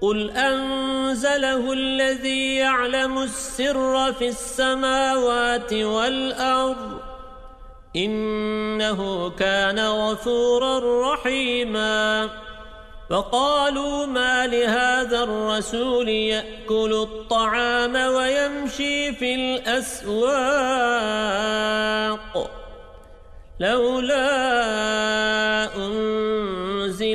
قل أنزله الذي يعلم السر في السماوات والأرض إنه كان غفورا رحيما فقالوا ما لهذا الرسول يأكل الطعام ويمشي في الأسواق لولا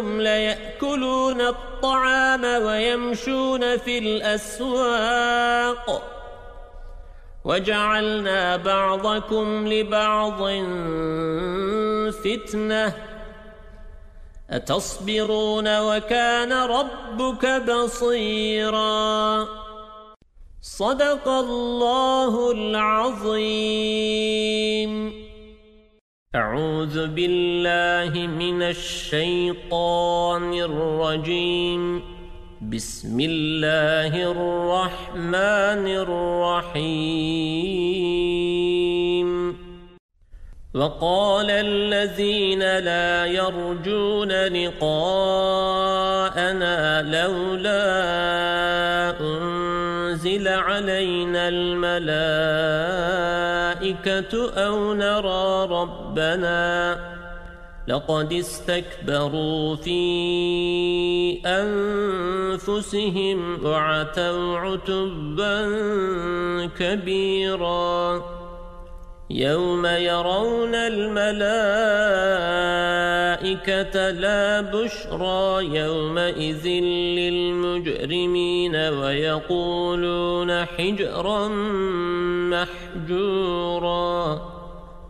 إنهم ليأكلون الطعام ويمشون في الأسواق وجعلنا بعضكم لبعض فتنة أتصبرون وكان ربك بصيرا صدق الله العظيم أعوذ بالله من الشيطان الرجيم. بسم الله الرحمن الرحيم. وقال الذين لا يرجون لقاءنا لولا أنزل علينا الملائكة أو نرى ربنا لقد استكبروا في أنفسهم وعتوا عتبا كبيرا يوم يرون الملائكة لا بشرى يومئذ للمجرمين ويقولون حجرا محجورا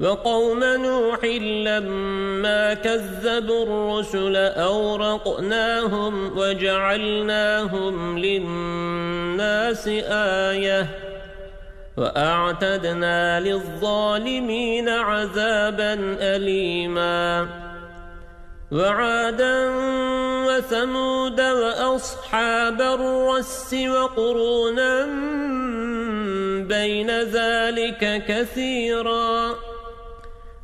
وقوم نوح لما كذبوا الرسل أورقناهم وجعلناهم للناس آيةً وأعتدنا للظالمين عذابا أليما وعادا وثمود وأصحاب الرس وقرونا بين ذلك كثيرا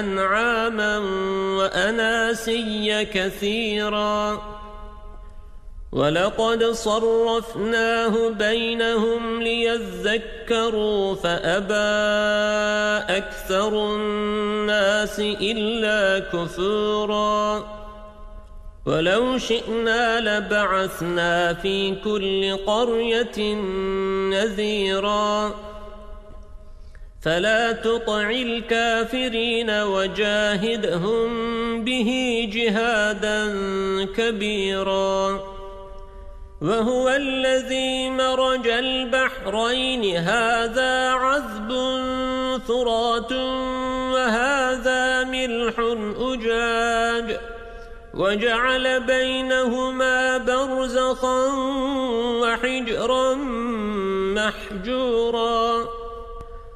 أنعاما وأناسيا كثيراً. ولقد صرفناه بينهم ليذكروا فأبى أكثر الناس إلا كفورا. ولو شئنا لبعثنا في كل قرية نذيرا. فلا تطع الكافرين وجاهدهم به جهادا كبيراً. وهو الذي مرج البحرين. هذا عذب ثرات وهذا ملح أجاج. وجعل بينهما برزخا وحجرا محجورا.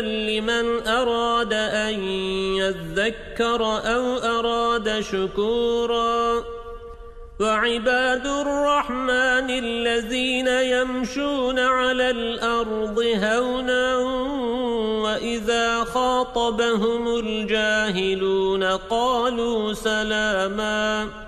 لمن أراد أن يذكر أو أراد شكورا. وعباد الرحمن الذين يمشون على الأرض هونا وإذا خاطبهم الجاهلون قالوا سلاماً.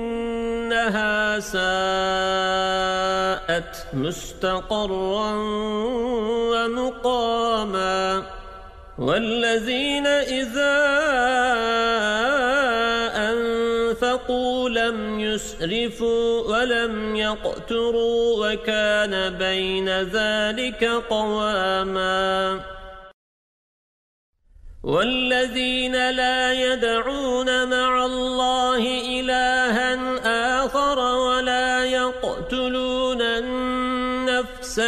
مستقرا ومقاما والذين إذا أنفقوا لم يسرفوا ولم يقتروا وكان بين ذلك قواما والذين لا يدعون مع الله إلها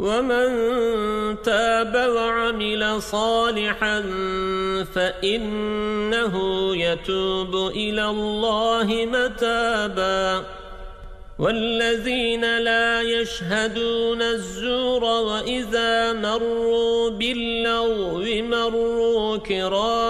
ومن تاب وعمل صالحا فإنه يتوب إلى الله متابا والذين لا يشهدون الزور وإذا مروا باللغو مروا كراما